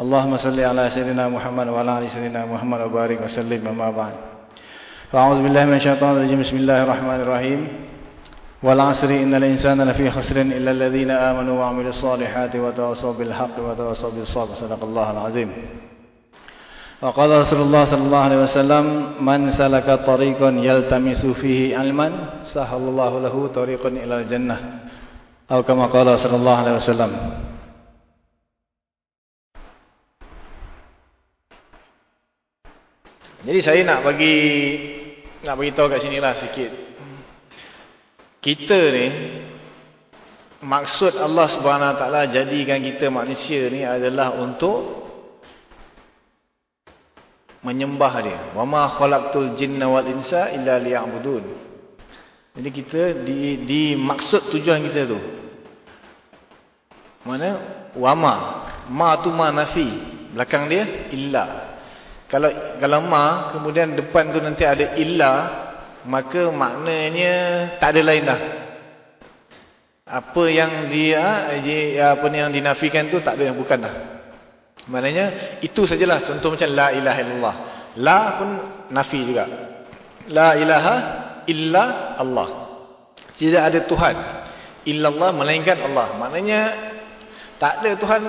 اللهم صل على سيدنا محمد وعلى آل سيدنا محمد وبارك وسلم أما بعد. فأعوذ بالله من الشيطان الرجيم. بسم الله الرحمن الرحيم. والعصر إن الإنسان لفي خسر إلا الذين آمنوا وعملوا الصالحات وتواصوا بالحق وتواصوا بالصبر. صدق الله العظيم. وقال رسول الله صلى الله عليه وسلم من سلك طريقا يلتمس فيه علما سهل الله له طريقا إلى الجنة. أو كما قال صلى الله عليه وسلم. Jadi saya nak bagi nak bagi tahu kat sinilah sikit. Kita ni maksud Allah Taala jadikan kita manusia ni adalah untuk menyembah dia. Wa ma khalaqtul jinna wal insa illa liya'budun. Jadi kita di di maksud tujuan kita tu. Mana? Wa ma. Ma tu ma nafi. Belakang dia illa. Kalau kalau ma kemudian depan tu nanti ada illa maka maknanya tak ada lain dah. Apa yang dia apa ni yang dinafikan tu tak ada yang bukan dah. Maknanya itu sajalah contoh macam la ilaha illallah. La pun nafi juga. La ilaha illa Allah. Tidak ada Tuhan illallah melainkan Allah. Maknanya tak ada Tuhan.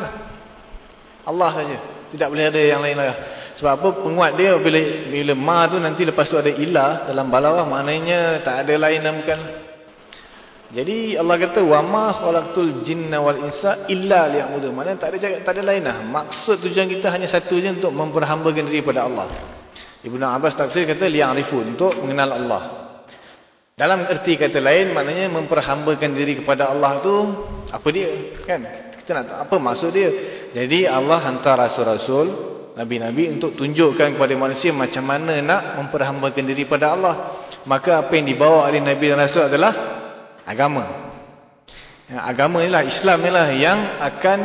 Allah saja. Tidak boleh ada yang lain lah. Sebab apa penguat dia bila bila ma tu nanti lepas tu ada ilah dalam balawah maknanya tak ada lain dan bukan. Jadi Allah kata wa ma khalaqtul jinna wal insa illa liya'budun. Maknanya tak ada tak ada lain lah. Maksud tujuan kita hanya satu je untuk memperhambakan diri kepada Allah. Ibnu Abbas tafsir kata liya'rifun untuk mengenal Allah. Dalam erti kata lain maknanya memperhambakan diri kepada Allah tu apa dia kan? Kita nak tahu apa maksud dia. Jadi Allah hantar rasul-rasul Nabi-Nabi untuk tunjukkan kepada manusia macam mana nak memperhambakan diri pada Allah. Maka apa yang dibawa oleh Nabi dan Rasul adalah agama. Ya, agama inilah, Islam inilah yang akan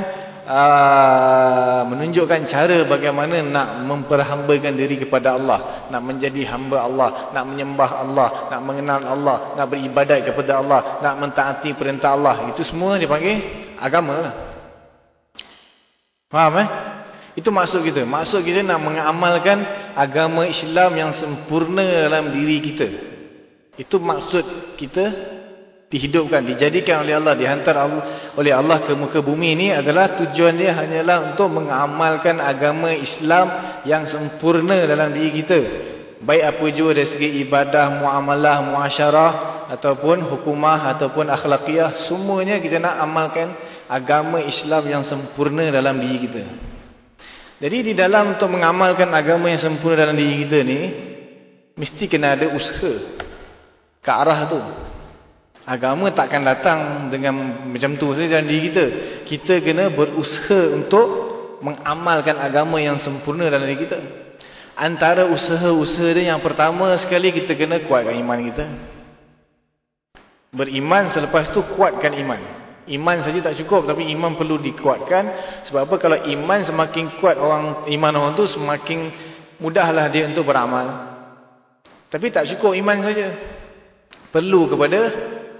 uh, menunjukkan cara bagaimana nak memperhambakan diri kepada Allah. Nak menjadi hamba Allah, nak menyembah Allah, nak mengenal Allah, nak beribadat kepada Allah, nak mentaati perintah Allah. Itu semua dipanggil agama lah. Faham eh? Itu maksud kita. Maksud kita nak mengamalkan agama Islam yang sempurna dalam diri kita. Itu maksud kita dihidupkan, dijadikan oleh Allah, dihantar oleh Allah ke muka bumi ini adalah tujuan dia hanyalah untuk mengamalkan agama Islam yang sempurna dalam diri kita. Baik apa juga dari segi ibadah, muamalah, muasyarah ataupun hukumah ataupun akhlakiyah, semuanya kita nak amalkan agama Islam yang sempurna dalam diri kita. Jadi di dalam untuk mengamalkan agama yang sempurna dalam diri kita ni mesti kena ada usaha ke arah tu. Agama takkan datang dengan macam tu saja dalam diri kita. Kita kena berusaha untuk mengamalkan agama yang sempurna dalam diri kita. Antara usaha-usaha dia yang pertama sekali kita kena kuatkan iman kita. Beriman selepas tu kuatkan iman. Iman saja tak cukup tapi iman perlu dikuatkan. Sebab apa kalau iman semakin kuat orang iman orang tu semakin mudahlah dia untuk beramal. Tapi tak cukup iman saja. Perlu kepada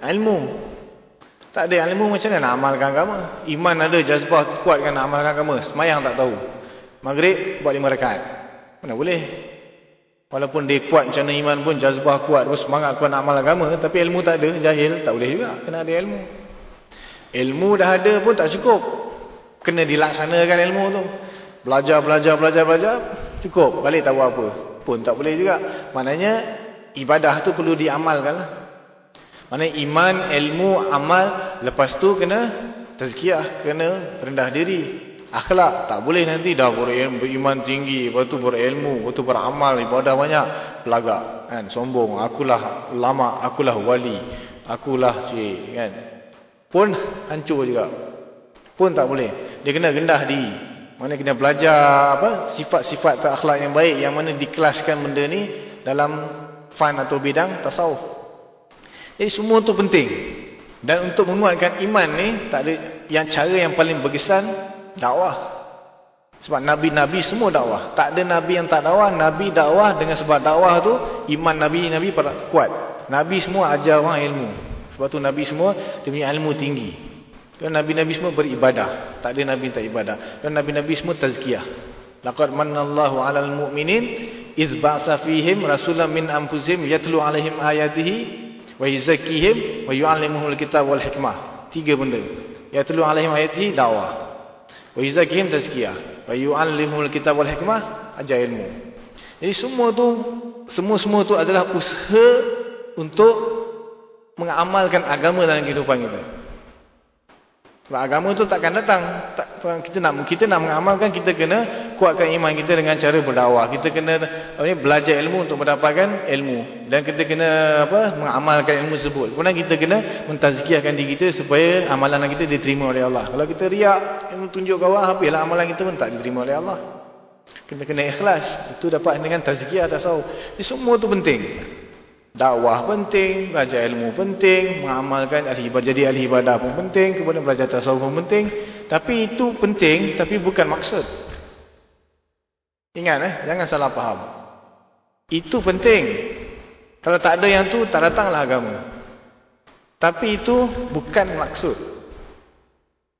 ilmu. Tak ada ilmu macam mana nak amalkan agama? Iman ada jazbah kuatkan nak amalkan agama. Semayang tak tahu. Maghrib buat lima rakaat. Mana boleh? Walaupun dia kuat macam mana iman pun jazbah kuat. Semangat kuat nak amal agama. Tapi ilmu tak ada. Jahil. Tak boleh juga. Kena ada ilmu. Ilmu dah ada pun tak cukup. Kena dilaksanakan ilmu tu. Belajar, belajar, belajar, belajar. Cukup. Balik tahu apa. Pun tak boleh juga. Maknanya ibadah tu perlu diamalkan. Lah. Maknanya iman, ilmu, amal. Lepas tu kena tazkiyah. Kena rendah diri. Akhlak. Tak boleh nanti dah beriman tinggi. Lepas tu berilmu. Lepas tu beramal. Ibadah banyak. Pelagak. Kan? Sombong. Akulah lama. Akulah wali. Akulah cik. Kan? Pun hancur juga. Pun tak boleh. Dia kena rendah diri. Mana kena belajar apa sifat-sifat akhlak yang baik yang mana dikelaskan benda ni dalam fan atau bidang tasawuf. Jadi semua tu penting. Dan untuk menguatkan iman ni tak ada yang cara yang paling berkesan dakwah. Sebab nabi-nabi semua dakwah. Tak ada nabi yang tak dakwah, nabi dakwah dengan sebab dakwah tu iman nabi-nabi kuat. Nabi semua ajar orang ilmu. Sebab tu nabi semua dia punya ilmu tinggi. Dan nabi-nabi semua beribadah. Tak ada nabi tak ibadah. Dan nabi-nabi semua tazkiyah. Laqad manallahu 'alal mu'minin idz ba'sa fihim rasulan min anfusihim yatlu 'alaihim ayatihi wa yuzakkihim wa yu'allimuhumul kitab wal hikmah. Tiga benda. Yatlu 'alaihim ayatihi dakwah. Wa yuzakkihim tazkiyah. Wa yu'allimuhumul kitab wal hikmah ajar ilmu. Jadi semua tu semua-semua tu adalah usaha untuk mengamalkan agama dalam kehidupan kita. Sebab agama tu takkan datang. Tak, kita nak kita nak mengamalkan, kita kena kuatkan iman kita dengan cara berdakwah. Kita kena apa belajar ilmu untuk mendapatkan ilmu. Dan kita kena apa mengamalkan ilmu tersebut. Kemudian kita kena mentazkiyahkan diri kita supaya amalan kita diterima oleh Allah. Kalau kita riak, tunjuk orang, habislah amalan kita pun tak diterima oleh Allah. Kita kena ikhlas. Itu dapat dengan tazkiyah tasawuf. Jadi semua tu penting. Dakwah penting, belajar ilmu penting, mengamalkan ahli ibadah, jadi ahli ibadah pun penting, kemudian belajar tasawuf pun penting. Tapi itu penting, tapi bukan maksud. Ingat eh, jangan salah faham. Itu penting. Kalau tak ada yang tu, tak datanglah agama. Tapi itu bukan maksud.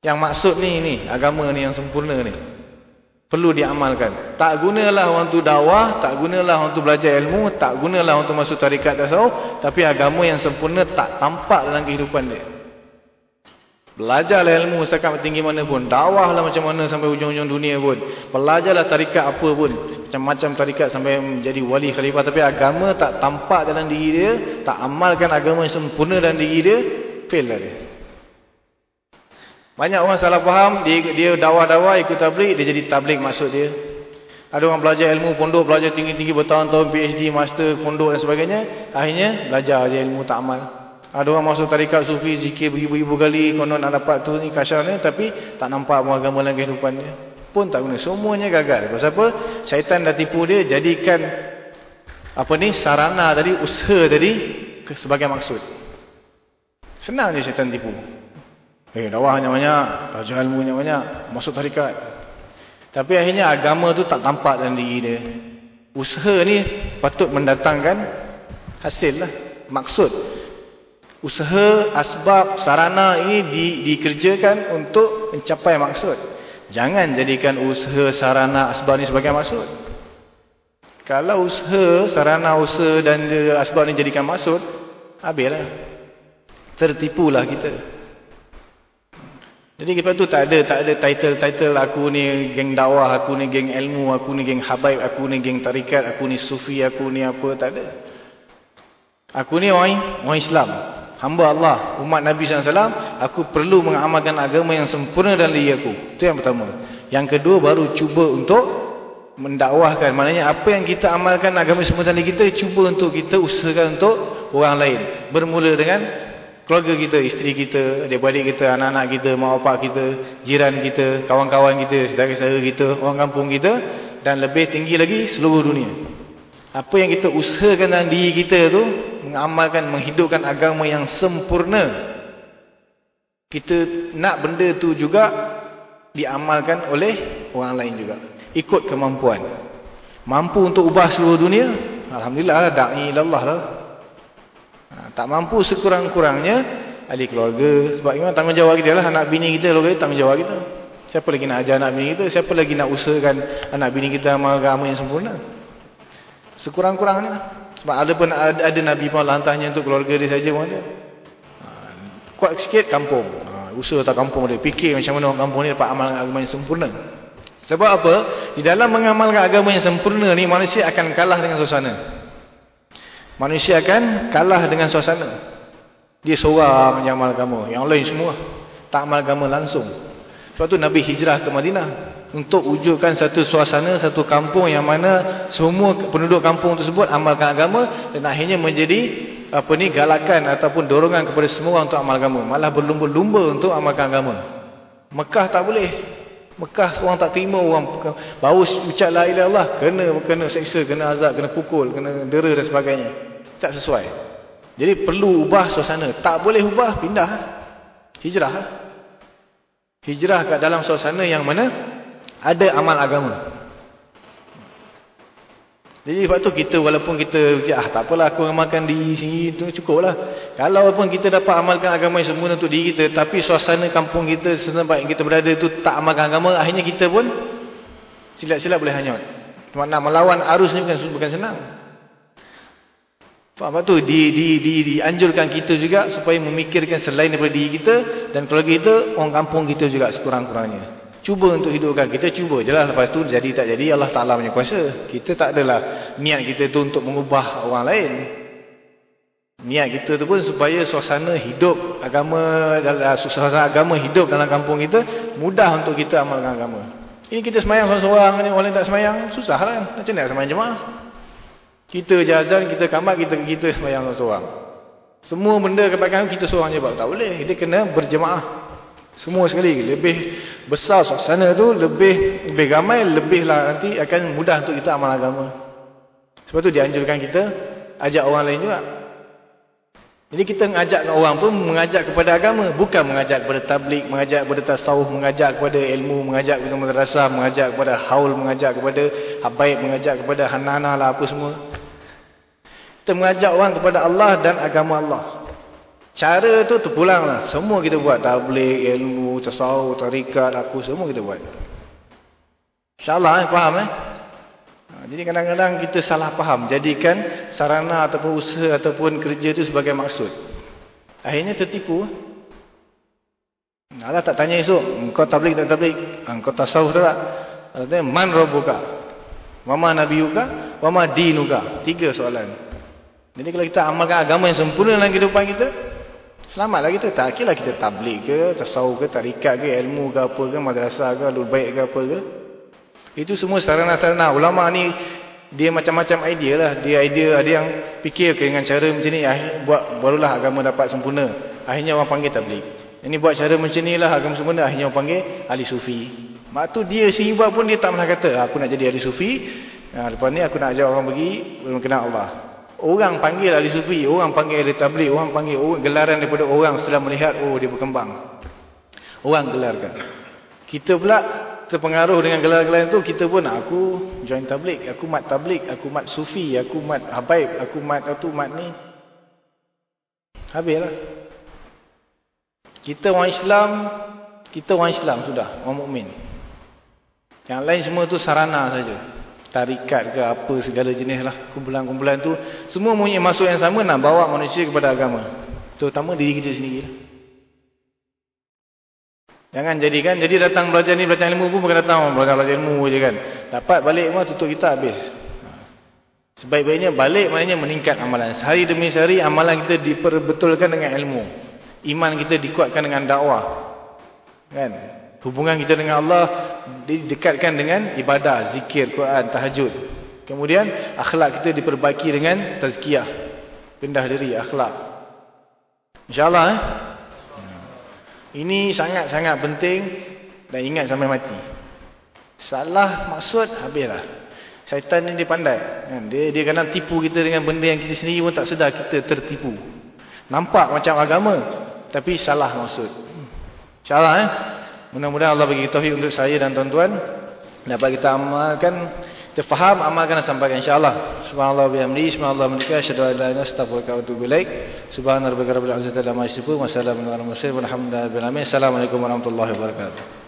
Yang maksud ni, ni agama ni yang sempurna ni. Perlu diamalkan. Tak gunalah orang tu dakwah, tak gunalah orang tu belajar ilmu, tak gunalah orang tu masuk tarikat tasawuf, tapi agama yang sempurna tak tampak dalam kehidupan dia. Belajarlah ilmu setakat tinggi mana pun, dakwahlah macam mana sampai ujung-ujung dunia pun. Belajarlah tarikat apa pun, macam-macam tarikat sampai menjadi wali khalifah, tapi agama tak tampak dalam diri dia, tak amalkan agama yang sempurna dalam diri dia, fail lah dia. Banyak orang salah faham, dia dia dakwah-dakwah ikut tabligh, dia jadi tabligh maksud dia. Ada orang belajar ilmu pondok, belajar tinggi-tinggi bertahun-tahun PhD, master pondok dan sebagainya, akhirnya belajar aja ilmu tak amal. Ada orang masuk tarikat sufi, zikir beribu-ribu kali, konon nak dapat tu ni kasyarnya, tapi tak nampak pun agama dalam kehidupannya. Pun tak guna, semuanya gagal. Pasal apa? Syaitan dah tipu dia, jadikan apa ni sarana tadi, usaha tadi sebagai maksud. Senang je syaitan tipu. Eh, dakwahnya banyak, belajar ilmunya banyak, masuk tarikat. Tapi akhirnya agama tu tak tampak dalam diri dia. Usaha ni patut mendatangkan hasil lah, maksud. Usaha, asbab, sarana ini di, dikerjakan untuk mencapai maksud. Jangan jadikan usaha, sarana, asbab ni sebagai maksud. Kalau usaha, sarana, usaha dan asbab ni jadikan maksud, habislah. Tertipulah kita. Jadi lepas tu tak ada tak ada title-title aku ni geng dakwah, aku ni geng ilmu, aku ni geng habaib, aku ni geng tarikat, aku ni sufi, aku ni apa, tak ada. Aku ni orang, orang Islam. Hamba Allah, umat Nabi SAW, aku perlu mengamalkan agama yang sempurna dalam diri aku. Itu yang pertama. Yang kedua baru cuba untuk mendakwahkan. Maknanya apa yang kita amalkan agama sempurna dalam diri kita, cuba untuk kita usahakan untuk orang lain. Bermula dengan keluarga kita, isteri kita, adik-adik kita, anak-anak kita, mak bapak kita, jiran kita, kawan-kawan kita, saudara-saudara kita, orang kampung kita dan lebih tinggi lagi seluruh dunia. Apa yang kita usahakan dalam diri kita tu mengamalkan, menghidupkan agama yang sempurna. Kita nak benda tu juga diamalkan oleh orang lain juga. Ikut kemampuan. Mampu untuk ubah seluruh dunia? Alhamdulillah, da'i ilallah lah. Tak mampu sekurang-kurangnya ahli keluarga. Sebab memang tanggungjawab kita lah anak bini kita, keluarga tanggungjawab kita. Siapa lagi nak ajar anak bini kita? Siapa lagi nak usahakan anak bini kita amal agama yang sempurna? Sekurang-kurangnya. Sebab ada pun ada, ada Nabi pun lantahnya untuk keluarga dia saja pun ada. Ha, kuat sikit kampung. Ha, usaha tak kampung dia. Fikir macam mana orang kampung ni dapat amal agama yang sempurna. Sebab apa? Di dalam mengamalkan agama yang sempurna ni manusia akan kalah dengan suasana. Manusia akan kalah dengan suasana. Dia seorang yang amal agama. Yang lain semua tak amal agama langsung. Sebab tu Nabi hijrah ke Madinah. Untuk wujudkan satu suasana, satu kampung yang mana semua penduduk kampung tersebut amalkan agama. Dan akhirnya menjadi apa ni galakan ataupun dorongan kepada semua untuk amal agama. Malah berlumba-lumba untuk amalkan agama. Mekah tak boleh. Mekah orang tak terima orang baru ucap la ilaha illallah kena kena seksa, kena azab, kena pukul, kena dera dan sebagainya. Tak sesuai. Jadi perlu ubah suasana. Tak boleh ubah, pindah. Hijrah. Hijrah kat dalam suasana yang mana ada amal agama. Jadi sebab tu kita walaupun kita ah tak apalah aku amalkan di sini tu cukuplah. Kalau pun kita dapat amalkan agama yang sempurna untuk diri kita tapi suasana kampung kita yang kita berada tu tak amalkan agama akhirnya kita pun silap-silap boleh hanyut. Cuma nak melawan arus ni bukan bukan senang. Faham tu di di di dianjurkan kita juga supaya memikirkan selain daripada diri kita dan keluarga kita orang kampung kita juga sekurang-kurangnya. Cuba untuk hidupkan. Kita cuba je lah. Lepas tu jadi tak jadi Allah Ta'ala punya kuasa. Kita tak adalah niat kita tu untuk mengubah orang lain. Niat kita tu pun supaya suasana hidup agama, suasana agama hidup dalam kampung kita, mudah untuk kita amalkan agama. Ini kita semayang seorang-seorang orang lain tak semayang, susah kan? Macam mana semayang jemaah? Kita jazan, kita kamat, kita kita semayang seorang-seorang. Semua benda kebaikan kita seorang je buat. Tak boleh. Dia kena berjemaah. Semua sekali lebih besar suasana tu lebih lebih ramai lebihlah nanti akan mudah untuk kita amal agama. Sebab tu dianjurkan kita ajak orang lain juga. Jadi kita mengajak orang pun mengajak kepada agama, bukan mengajak kepada tablik, mengajak kepada tasawuf, mengajak kepada ilmu, mengajak kepada madrasah, mengajak kepada haul, mengajak kepada habaib, mengajak kepada hanana lah apa semua. Kita mengajak orang kepada Allah dan agama Allah. Cara tu terpulanglah. Semua kita buat. Tablik, ilmu, tasawuf, tarikat, aku semua kita buat. InsyaAllah, eh, faham eh? Ha, jadi kadang-kadang kita salah faham. Jadikan sarana ataupun usaha ataupun kerja tu sebagai maksud. Akhirnya tertipu. Allah tak tanya esok. Kau tablik tak tablik? Ha, kau tasawuf tak? Artinya, man robuka? Wama nabiyuka? Wama dinuka? Tiga soalan. Jadi kalau kita amalkan agama yang sempurna dalam kehidupan kita, Selamatlah kita. Tak kira kita tablik ke, tasawuf ke, tarikat ke, ilmu ke apa ke, madrasah ke, alul baik ke apa ke. Itu semua sarana-sarana. Ulama ni dia macam-macam idea lah. Dia idea ada yang fikir ke dengan cara macam ni buat barulah agama dapat sempurna. Akhirnya orang panggil tablik. Ini buat cara macam ni lah agama sempurna. Akhirnya orang panggil ahli sufi. Mak tu dia sendiri buat pun dia tak pernah kata aku nak jadi ahli sufi. Ha, lepas ni aku nak ajak orang pergi belum kenal Allah. Orang panggil ahli sufi, orang panggil ahli tablik, orang panggil orang, gelaran daripada orang setelah melihat, oh dia berkembang. Orang gelarkan. Kita pula terpengaruh dengan gelar-gelar itu, kita pun aku join tablik, aku mat tablik, aku mat sufi, aku mat habaib, aku mat itu, mat ni. Habislah. Kita orang Islam, kita orang Islam sudah, orang mukmin. Yang lain semua tu sarana saja tarikat ke apa segala jenis lah kumpulan-kumpulan tu semua punya masuk yang sama nak bawa manusia kepada agama. Terutama diri kita sendiri lah. jangan jadikan jadi datang belajar ni belajar ilmu pun bukan datang belajar, belajar ilmu je kan. Dapat balik rumah tutup kita habis. Sebaik-baiknya balik maknanya meningkat amalan. Sehari demi sehari amalan kita diperbetulkan dengan ilmu. Iman kita dikuatkan dengan dakwah. Kan Hubungan kita dengan Allah didekatkan dengan ibadah, zikir, Quran, tahajud. Kemudian akhlak kita diperbaiki dengan tazkiyah. Pindah diri akhlak. InsyaAllah eh. Ini sangat-sangat penting dan ingat sampai mati. Salah maksud habislah. Syaitan ni dia pandai. Kan? Dia dia kadang tipu kita dengan benda yang kita sendiri pun tak sedar kita tertipu. Nampak macam agama tapi salah maksud. InsyaAllah eh. Mudah-mudahan Allah bagi taufik untuk saya dan tuan-tuan dapat kita amalkan, kita faham, amalkan dan sampaikan insya-Allah. Subhanallah bihamdi, subhanallah asyhadu an la ilaha illa anta wa atubu ilaik. Subhanarabbika rabbil alamin. Assalamualaikum warahmatullahi wabarakatuh.